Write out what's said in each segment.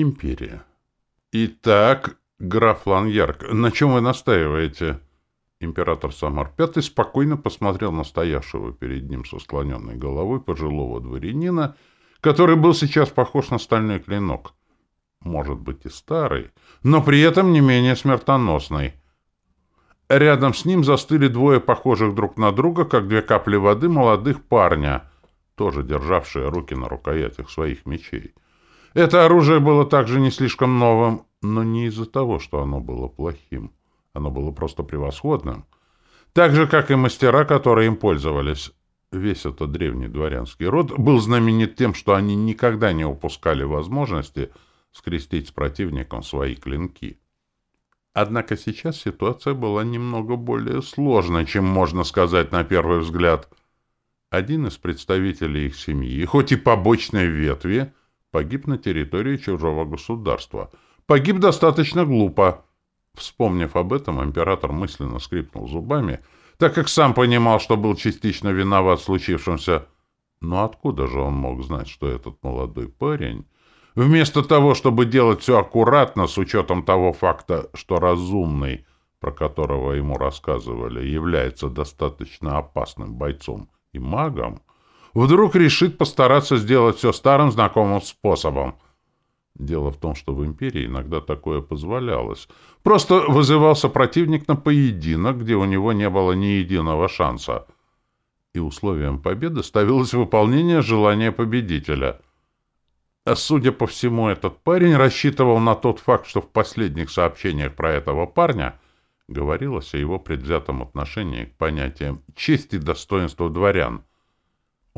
Империя. Итак, граф Ланьярк, на чем вы настаиваете? Император Самар V спокойно посмотрел на стоявшего перед ним со склоненной головой пожилого дворянина, который был сейчас похож на стальной клинок. Может быть и старый, но при этом не менее смертоносный. Рядом с ним застыли двое похожих друг на друга, как две капли воды молодых парня, тоже державшие руки на рукоятях своих мечей. Это оружие было также не слишком новым, но не из-за того, что оно было плохим. Оно было просто превосходным. Так же, как и мастера, которые им пользовались. Весь этот древний дворянский род был знаменит тем, что они никогда не упускали возможности скрестить с противником свои клинки. Однако сейчас ситуация была немного более сложной, чем можно сказать на первый взгляд. Один из представителей их семьи, хоть и побочной ветви, погиб на территории чужого государства. Погиб достаточно глупо. Вспомнив об этом, император мысленно скрипнул зубами, так как сам понимал, что был частично виноват в случившемся. Но откуда же он мог знать, что этот молодой парень, вместо того, чтобы делать все аккуратно, с учетом того факта, что разумный, про которого ему рассказывали, является достаточно опасным бойцом и магом, вдруг решит постараться сделать все старым знакомым способом — Дело в том, что в империи иногда такое позволялось. Просто вызывался противник на поединок, где у него не было ни единого шанса. И условием победы ставилось выполнение желания победителя. А судя по всему, этот парень рассчитывал на тот факт, что в последних сообщениях про этого парня говорилось о его предвзятом отношении к понятиям чести и достоинства дворян.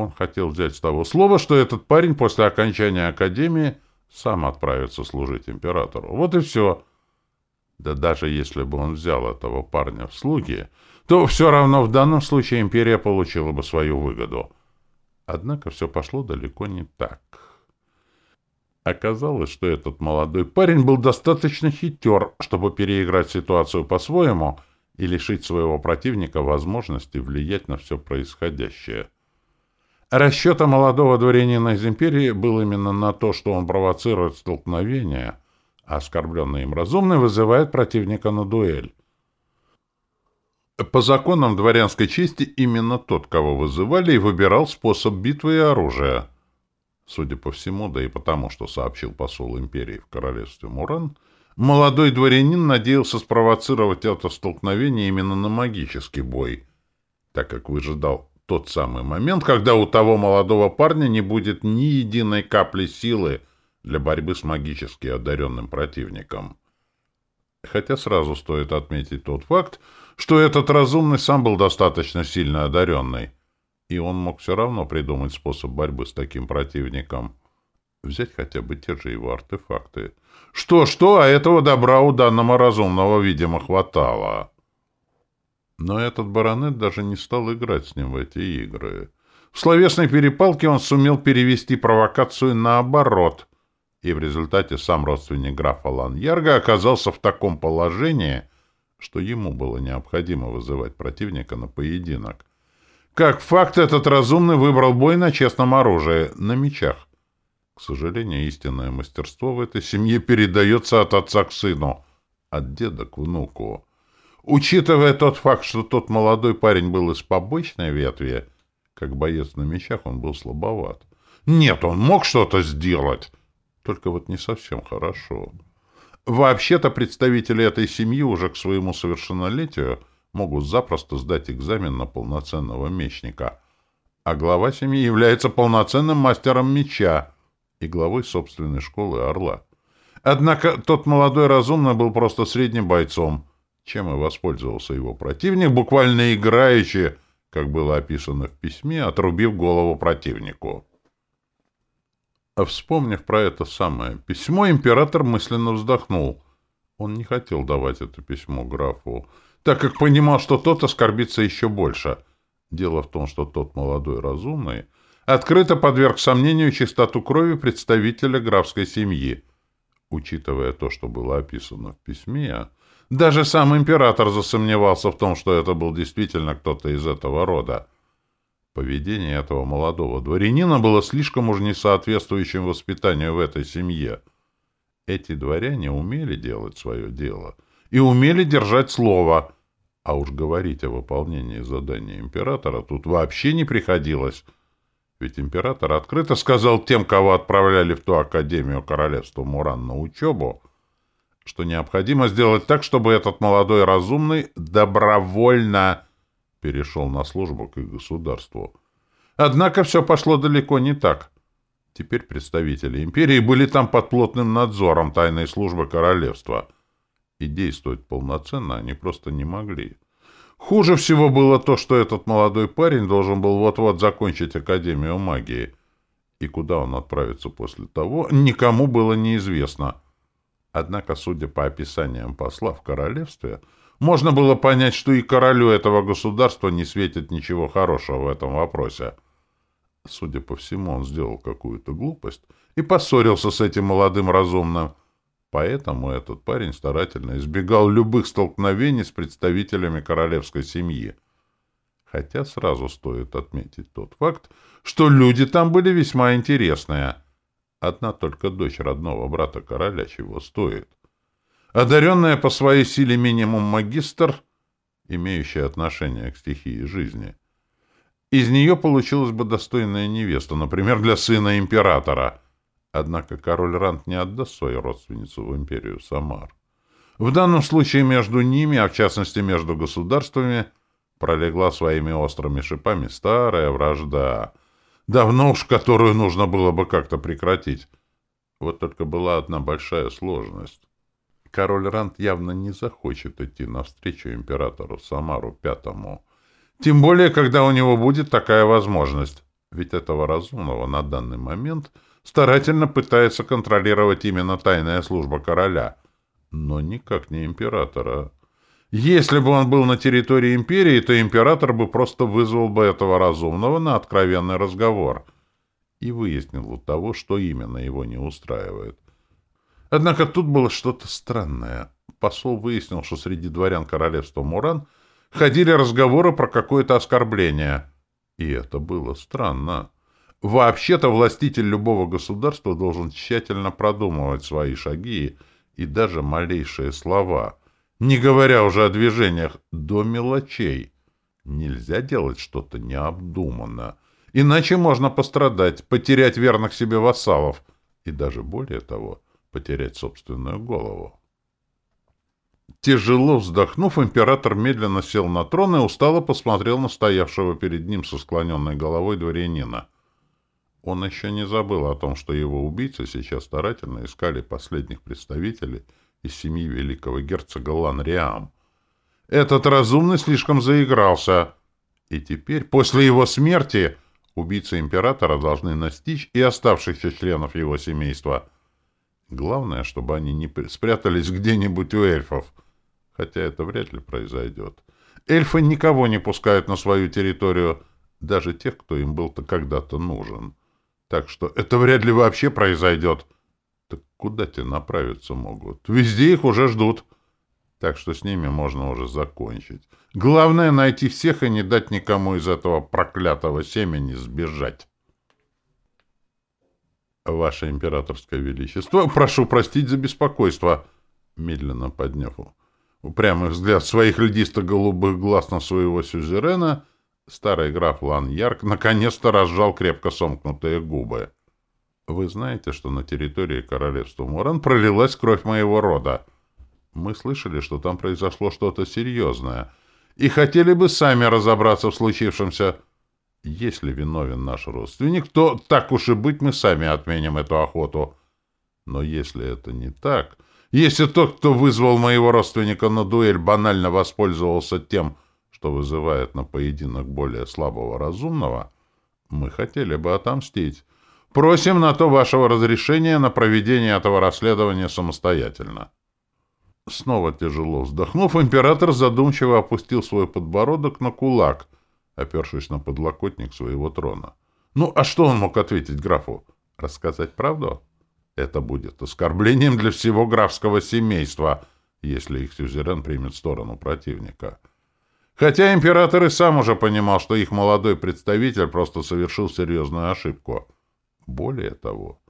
Он хотел взять с того слова, что этот парень после окончания академии – сам отправится служить императору. Вот и все. Да даже если бы он взял этого парня в слуги, то все равно в данном случае империя получила бы свою выгоду. Однако все пошло далеко не так. Оказалось, что этот молодой парень был достаточно хитер, чтобы переиграть ситуацию по-своему и лишить своего противника возможности влиять на все происходящее. Расчета молодого дворянина из империи был именно на то, что он провоцирует столкновение, а оскорбленный им разумный вызывает противника на дуэль. По законам дворянской чести именно тот, кого вызывали, и выбирал способ битвы и оружия. Судя по всему, да и потому, что сообщил посол империи в королевстве Муран, молодой дворянин надеялся спровоцировать это столкновение именно на магический бой, так как выжидал тот самый момент, когда у того молодого парня не будет ни единой капли силы для борьбы с магически одаренным противником. Хотя сразу стоит отметить тот факт, что этот разумный сам был достаточно сильно одаренный, и он мог все равно придумать способ борьбы с таким противником. Взять хотя бы те же его артефакты. Что-что, а этого добра у данного разумного, видимо, хватало. Но этот баронет даже не стал играть с ним в эти игры. В словесной перепалке он сумел перевести провокацию наоборот, и в результате сам родственник графа Ланьярга оказался в таком положении, что ему было необходимо вызывать противника на поединок. Как факт, этот разумный выбрал бой на честном оружии, на мечах. К сожалению, истинное мастерство в этой семье передается от отца к сыну, от деда к внуку. Учитывая тот факт, что тот молодой парень был из побочной ветви, как боец на мечах он был слабоват. Нет, он мог что-то сделать, только вот не совсем хорошо. Вообще-то представители этой семьи уже к своему совершеннолетию могут запросто сдать экзамен на полноценного мечника, а глава семьи является полноценным мастером меча и главой собственной школы «Орла». Однако тот молодой разумный был просто средним бойцом — чем и воспользовался его противник, буквально играючи, как было описано в письме, отрубив голову противнику. А вспомнив про это самое письмо, император мысленно вздохнул. Он не хотел давать это письмо графу, так как понимал, что тот оскорбится еще больше. Дело в том, что тот молодой разумный открыто подверг сомнению чистоту крови представителя графской семьи. Учитывая то, что было описано в письме, даже сам император засомневался в том, что это был действительно кто-то из этого рода. Поведение этого молодого дворянина было слишком уж несоответствующим воспитанию в этой семье. Эти дворяне умели делать свое дело и умели держать слово, а уж говорить о выполнении задания императора тут вообще не приходилось. Ведь император открыто сказал тем, кого отправляли в ту Академию Королевства Муран на учебу, что необходимо сделать так, чтобы этот молодой разумный добровольно перешел на службу к государству. Однако все пошло далеко не так. Теперь представители империи были там под плотным надзором тайной службы королевства. И действовать полноценно они просто не могли. Хуже всего было то, что этот молодой парень должен был вот-вот закончить Академию магии. И куда он отправится после того, никому было неизвестно. Однако, судя по описаниям посла в королевстве, можно было понять, что и королю этого государства не светит ничего хорошего в этом вопросе. Судя по всему, он сделал какую-то глупость и поссорился с этим молодым разумным. Поэтому этот парень старательно избегал любых столкновений с представителями королевской семьи. Хотя сразу стоит отметить тот факт, что люди там были весьма интересные. Одна только дочь родного брата короля чего стоит. Одаренная по своей силе минимум магистр, имеющая отношение к стихии жизни. Из нее получилась бы достойная невеста, например, для сына императора. Однако король Рант не отдаст свою родственницу в империю Самар. В данном случае между ними, а в частности между государствами, пролегла своими острыми шипами старая вражда, давно уж которую нужно было бы как-то прекратить. Вот только была одна большая сложность. Король Рант явно не захочет идти навстречу императору Самару Пятому. Тем более, когда у него будет такая возможность. Ведь этого разумного на данный момент старательно пытается контролировать именно тайная служба короля. Но никак не императора. Если бы он был на территории империи, то император бы просто вызвал бы этого разумного на откровенный разговор и выяснил у того, что именно его не устраивает. Однако тут было что-то странное. Посол выяснил, что среди дворян королевства Муран ходили разговоры про какое-то оскорбление. И это было странно. Вообще-то властитель любого государства должен тщательно продумывать свои шаги и даже малейшие слова, не говоря уже о движениях до мелочей. Нельзя делать что-то необдуманно, иначе можно пострадать, потерять верных себе вассалов и даже более того — потерять собственную голову. Тяжело вздохнув, император медленно сел на трон и устало посмотрел на стоявшего перед ним со склоненной головой дворянина. Он еще не забыл о том, что его убийцы сейчас старательно искали последних представителей из семьи великого герцога Ланриам. Этот разумный слишком заигрался, и теперь, после его смерти, убийцы императора должны настичь и оставшихся членов его семейства — Главное, чтобы они не спрятались где-нибудь у эльфов. Хотя это вряд ли произойдет. Эльфы никого не пускают на свою территорию, даже тех, кто им был-то когда-то нужен. Так что это вряд ли вообще произойдет. Куда те направиться могут? Везде их уже ждут. Так что с ними можно уже закончить. Главное — найти всех и не дать никому из этого проклятого семени сбежать. «Ваше императорское величество, прошу простить за беспокойство», медленно подняв упрямый взгляд своих льдисто-голубых глаз на своего сюзерена, старый граф Лан Ярк наконец-то разжал крепко сомкнутые губы. «Вы знаете, что на территории королевства Муран пролилась кровь моего рода. Мы слышали, что там произошло что-то серьезное, и хотели бы сами разобраться в случившемся». Если виновен наш родственник, то, так уж и быть, мы сами отменим эту охоту. Но если это не так, если тот, кто вызвал моего родственника на дуэль, банально воспользовался тем, что вызывает на поединок более слабого разумного, мы хотели бы отомстить. Просим на то вашего разрешения на проведение этого расследования самостоятельно. Снова тяжело вздохнув, император задумчиво опустил свой подбородок на кулак — опершись на подлокотник своего трона. Ну, а что он мог ответить графу? Рассказать правду? Это будет оскорблением для всего графского семейства, если их сюзерен примет сторону противника. Хотя император и сам уже понимал, что их молодой представитель просто совершил серьезную ошибку. Более того,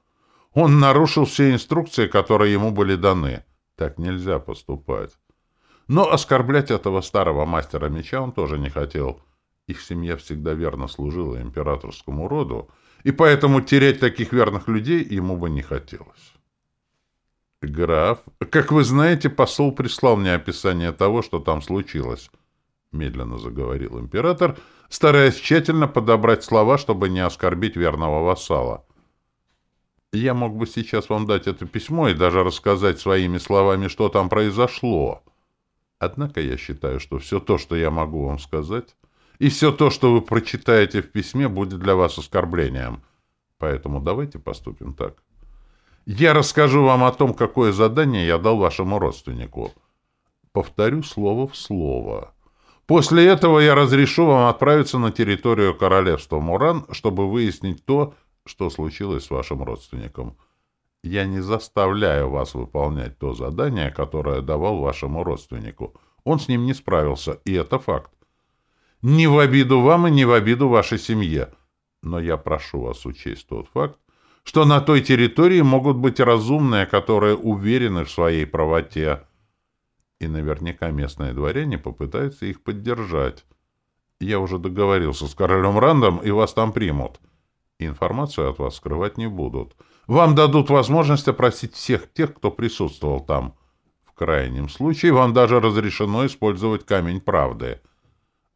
Он нарушил все инструкции, которые ему были даны. Так нельзя поступать. Но оскорблять этого старого мастера меча он тоже не хотел. Их семья всегда верно служила императорскому роду, и поэтому терять таких верных людей ему бы не хотелось. «Граф, как вы знаете, посол прислал мне описание того, что там случилось», — медленно заговорил император, стараясь тщательно подобрать слова, чтобы не оскорбить верного вассала. «Я мог бы сейчас вам дать это письмо и даже рассказать своими словами, что там произошло. Однако я считаю, что все то, что я могу вам сказать, и все то, что вы прочитаете в письме, будет для вас оскорблением. Поэтому давайте поступим так». Я расскажу вам о том, какое задание я дал вашему родственнику. Повторю слово в слово. После этого я разрешу вам отправиться на территорию королевства Муран, чтобы выяснить то, что случилось с вашим родственником. Я не заставляю вас выполнять то задание, которое давал вашему родственнику. Он с ним не справился, и это факт. Не в обиду вам и не в обиду вашей семье. Но я прошу вас учесть тот факт, что на той территории могут быть разумные, которые уверены в своей правоте. И наверняка местные дворяне попытаются их поддержать. Я уже договорился с королем Рандом, и вас там примут. Информацию от вас скрывать не будут. Вам дадут возможность опросить всех тех, кто присутствовал там. В крайнем случае вам даже разрешено использовать камень правды.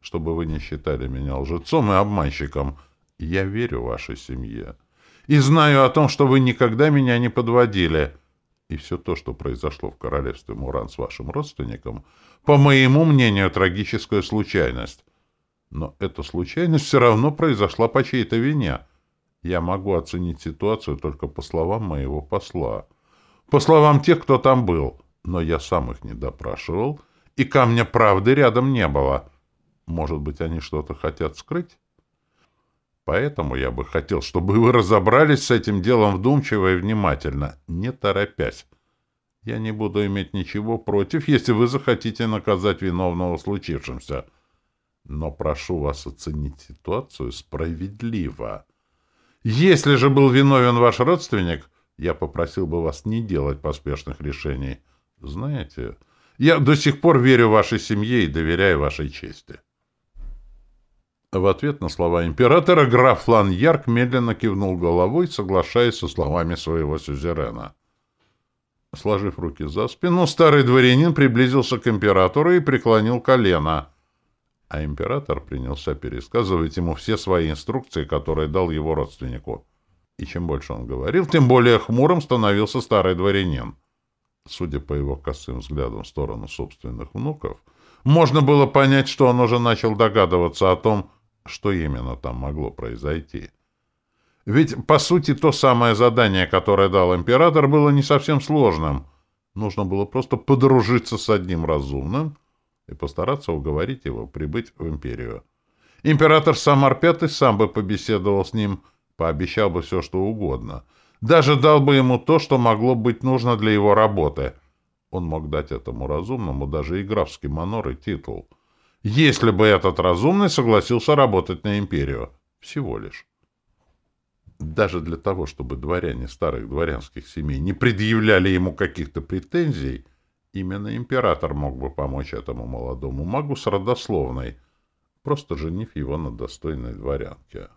Чтобы вы не считали меня лжецом и обманщиком, я верю вашей семье и знаю о том, что вы никогда меня не подводили. И все то, что произошло в королевстве Муран с вашим родственником, по моему мнению, трагическая случайность. Но эта случайность все равно произошла по чьей-то вине. Я могу оценить ситуацию только по словам моего посла. По словам тех, кто там был. Но я сам их не допрашивал, и камня правды рядом не было. Может быть, они что-то хотят скрыть? Поэтому я бы хотел, чтобы вы разобрались с этим делом вдумчиво и внимательно, не торопясь. Я не буду иметь ничего против, если вы захотите наказать виновного в. Но прошу вас оценить ситуацию справедливо. Если же был виновен ваш родственник, я попросил бы вас не делать поспешных решений. Знаете, я до сих пор верю вашей семье и доверяю вашей чести. В ответ на слова императора граф Ярк медленно кивнул головой, соглашаясь со словами своего сюзерена. Сложив руки за спину, старый дворянин приблизился к императору и преклонил колено, а император принялся пересказывать ему все свои инструкции, которые дал его родственнику. И чем больше он говорил, тем более хмурым становился старый дворянин. Судя по его косым взглядам в сторону собственных внуков, можно было понять, что он уже начал догадываться о том, что именно там могло произойти? Ведь, по сути, то самое задание, которое дал император, было не совсем сложным. Нужно было просто подружиться с одним разумным и постараться уговорить его прибыть в империю. Император Самар Пятый сам бы побеседовал с ним, пообещал бы все, что угодно. Даже дал бы ему то, что могло быть нужно для его работы. Он мог дать этому разумному даже и графский манор и титул — если бы этот разумный согласился работать на империю. Всего лишь. Даже для того, чтобы дворяне старых дворянских семей не предъявляли ему каких-то претензий, именно император мог бы помочь этому молодому магу с родословной, просто женив его на достойной дворянке.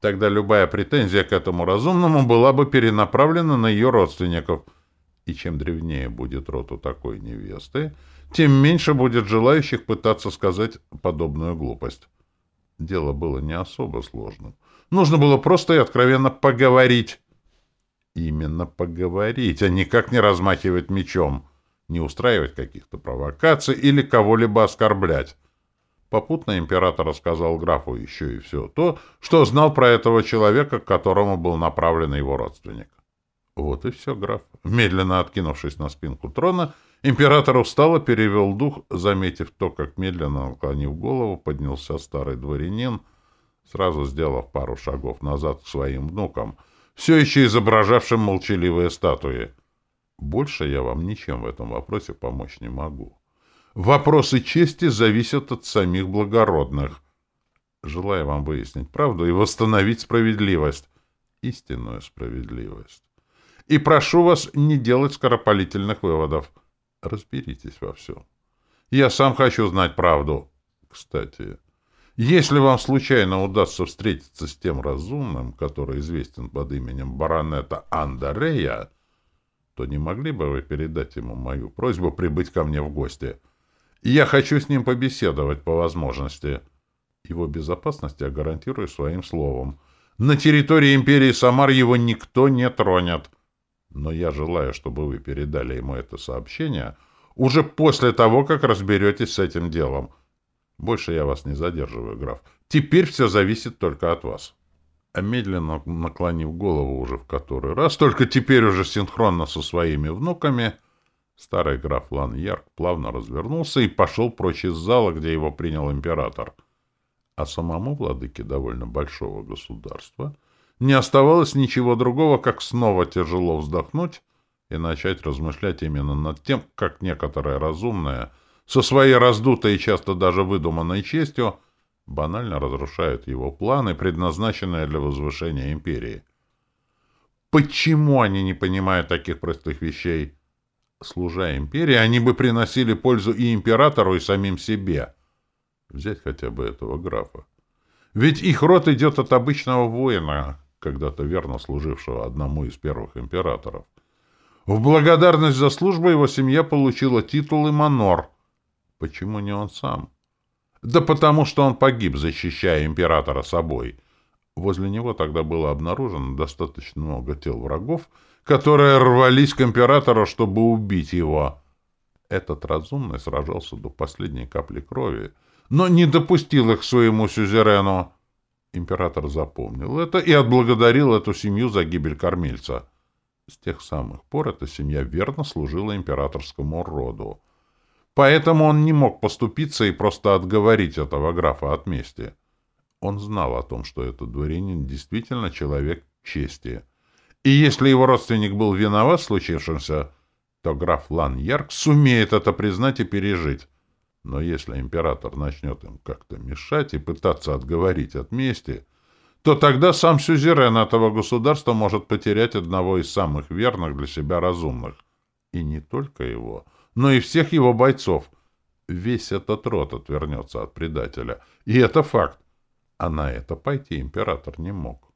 Тогда любая претензия к этому разумному была бы перенаправлена на ее родственников, и чем древнее будет род у такой невесты, тем меньше будет желающих пытаться сказать подобную глупость. Дело было не особо сложным. Нужно было просто и откровенно поговорить. Именно поговорить, а никак не размахивать мечом, не устраивать каких-то провокаций или кого-либо оскорблять. Попутно император рассказал графу еще и все то, что знал про этого человека, к которому был направлен его родственник. Вот и все, граф. Медленно откинувшись на спинку трона, Император устало перевел дух, заметив то, как медленно, наклонив голову, поднялся старый дворянин, сразу сделав пару шагов назад к своим внукам, все еще изображавшим молчаливые статуи. Больше я вам ничем в этом вопросе помочь не могу. Вопросы чести зависят от самих благородных. Желаю вам выяснить правду и восстановить справедливость, истинную справедливость. и прошу вас не делать скоропалительных выводов. Разберитесь во всем. Я сам хочу знать правду. Кстати, если вам случайно удастся встретиться с тем разумным, который известен под именем баронета Андерея, то не могли бы вы передать ему мою просьбу прибыть ко мне в гости? Я хочу с ним побеседовать по возможности. Его безопасность я гарантирую своим словом. На территории империи Самар его никто не тронет. Но я желаю, чтобы вы передали ему это сообщение уже после того, как разберетесь с этим делом. Больше я вас не задерживаю, граф. Теперь все зависит только от вас. А медленно наклонив голову уже в который раз, только теперь уже синхронно со своими внуками, старый граф Лан Ярк плавно развернулся и пошел прочь из зала, где его принял император. А самому владыке довольно большого государства не оставалось ничего другого, как снова тяжело вздохнуть и начать размышлять именно над тем, как некоторое разумное, со своей раздутой и часто даже выдуманной честью, банально разрушает его планы, предназначенные для возвышения империи. Почему они не понимают таких простых вещей? Служа империи, они бы приносили пользу и императору, и самим себе. Взять хотя бы этого графа. Ведь их род идет от обычного воина, когда-то верно служившего одному из первых императоров. В благодарность за службу его семья получила титул и манор. Почему не он сам? Да потому что он погиб, защищая императора собой. Возле него тогда было обнаружено достаточно много тел врагов, которые рвались к императору, чтобы убить его. Этот разумный сражался до последней капли крови, но не допустил их к своему сюзерену. Император запомнил это и отблагодарил эту семью за гибель кормильца. С тех самых пор эта семья верно служила императорскому роду. Поэтому он не мог поступиться и просто отговорить этого графа от мести. Он знал о том, что этот дворянин действительно человек чести. И если его родственник был виноват в случившемся, то граф Лан Ярк сумеет это признать и пережить. Но если император начнет им как-то мешать и пытаться отговорить от мести, то тогда сам сюзерен этого государства может потерять одного из самых верных для себя разумных. И не только его, но и всех его бойцов. Весь этот род отвернется от предателя. И это факт. А на это пойти император не мог.